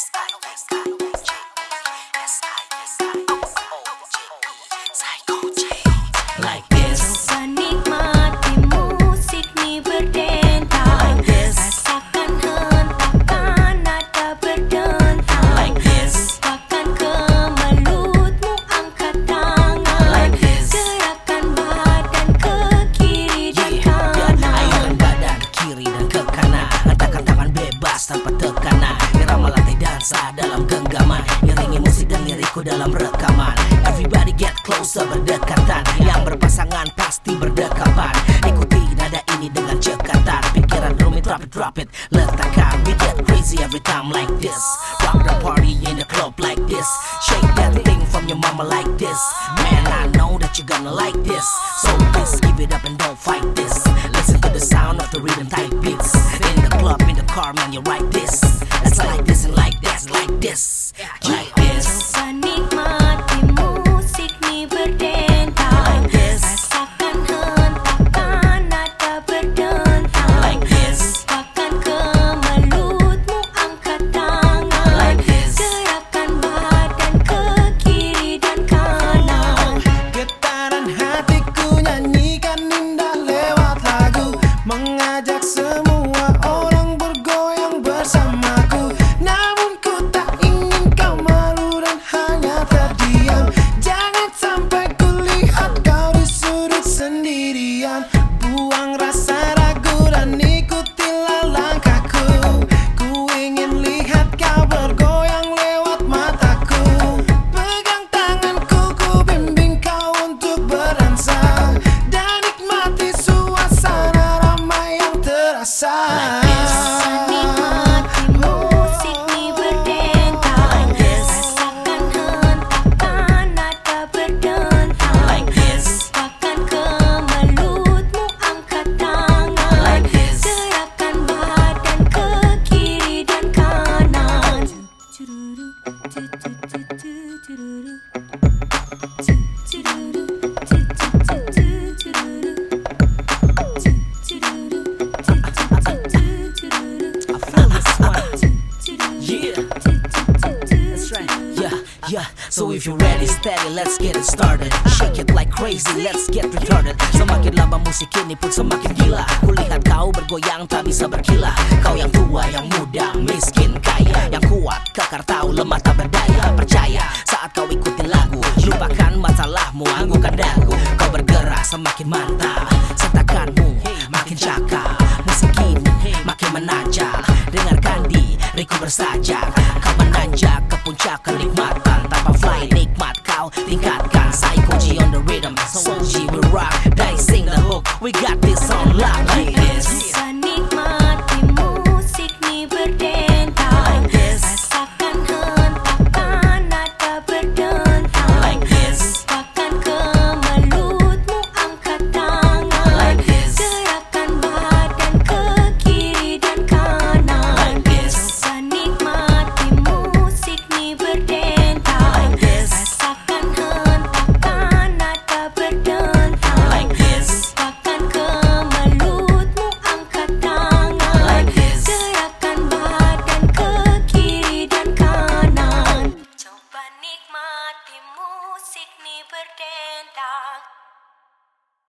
pescar, não pescar, não pescar. Lirikku dalam rekaman. Everybody get closer berdekatan. Yang berpasangan pasti berdekapan. Ikuti nada ini dengan cekatan. Pikiran rumit drop it drop it Letakkan we get crazy every time like this. Rock the party in the club like this. Shake that thing from your mama like this. Man I know that you gonna like this. So please give it up and don't fight this. Listen to the sound of the rhythm type beats. In the club, in the car, man, you like this ajak semua yang Yeah. So if you're ready, steady, let's get it started. Shake it like crazy, let's get retarded. Semakin lama musik ini pun semakin gila. Kulihat kau bergoyang tak bisa berkilah. Kau yang tua, yang muda, miskin, kaya, yang kuat, kekar tahu lemah tak berdaya. Percaya saat kau ikutin lagu, lupakan masalahmu, anggukan dagu. Kau bergerak semakin mantap, sertakanmu makin cakap. Musik ini makin menajak. Dengarkan diriku bersajak Kau menanjak ke puncak kenikmatan nikmat kau tingkatkan Psycho G on the rhythm Soul G we rock. They sing the hook We got this on lock. Like this